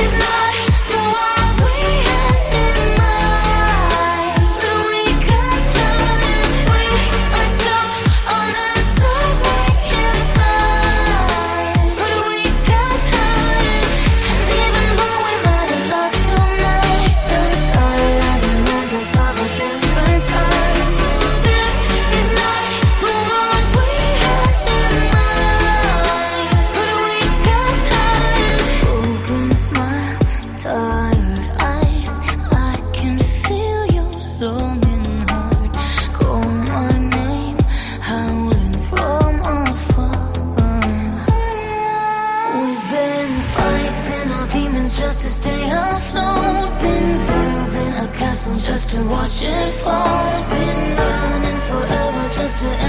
is not just to stay afloat. Been building a castle just to watch it fall. Been running forever just to.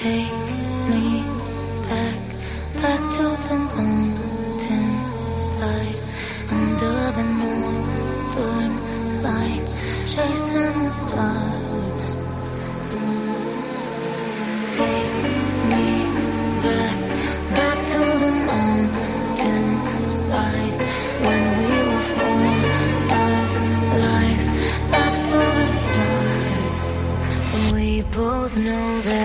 Take me back, back to the mountain under the northern lights, chasing the stars. Take me back, back to the when we were full of life, back to the. We both know that.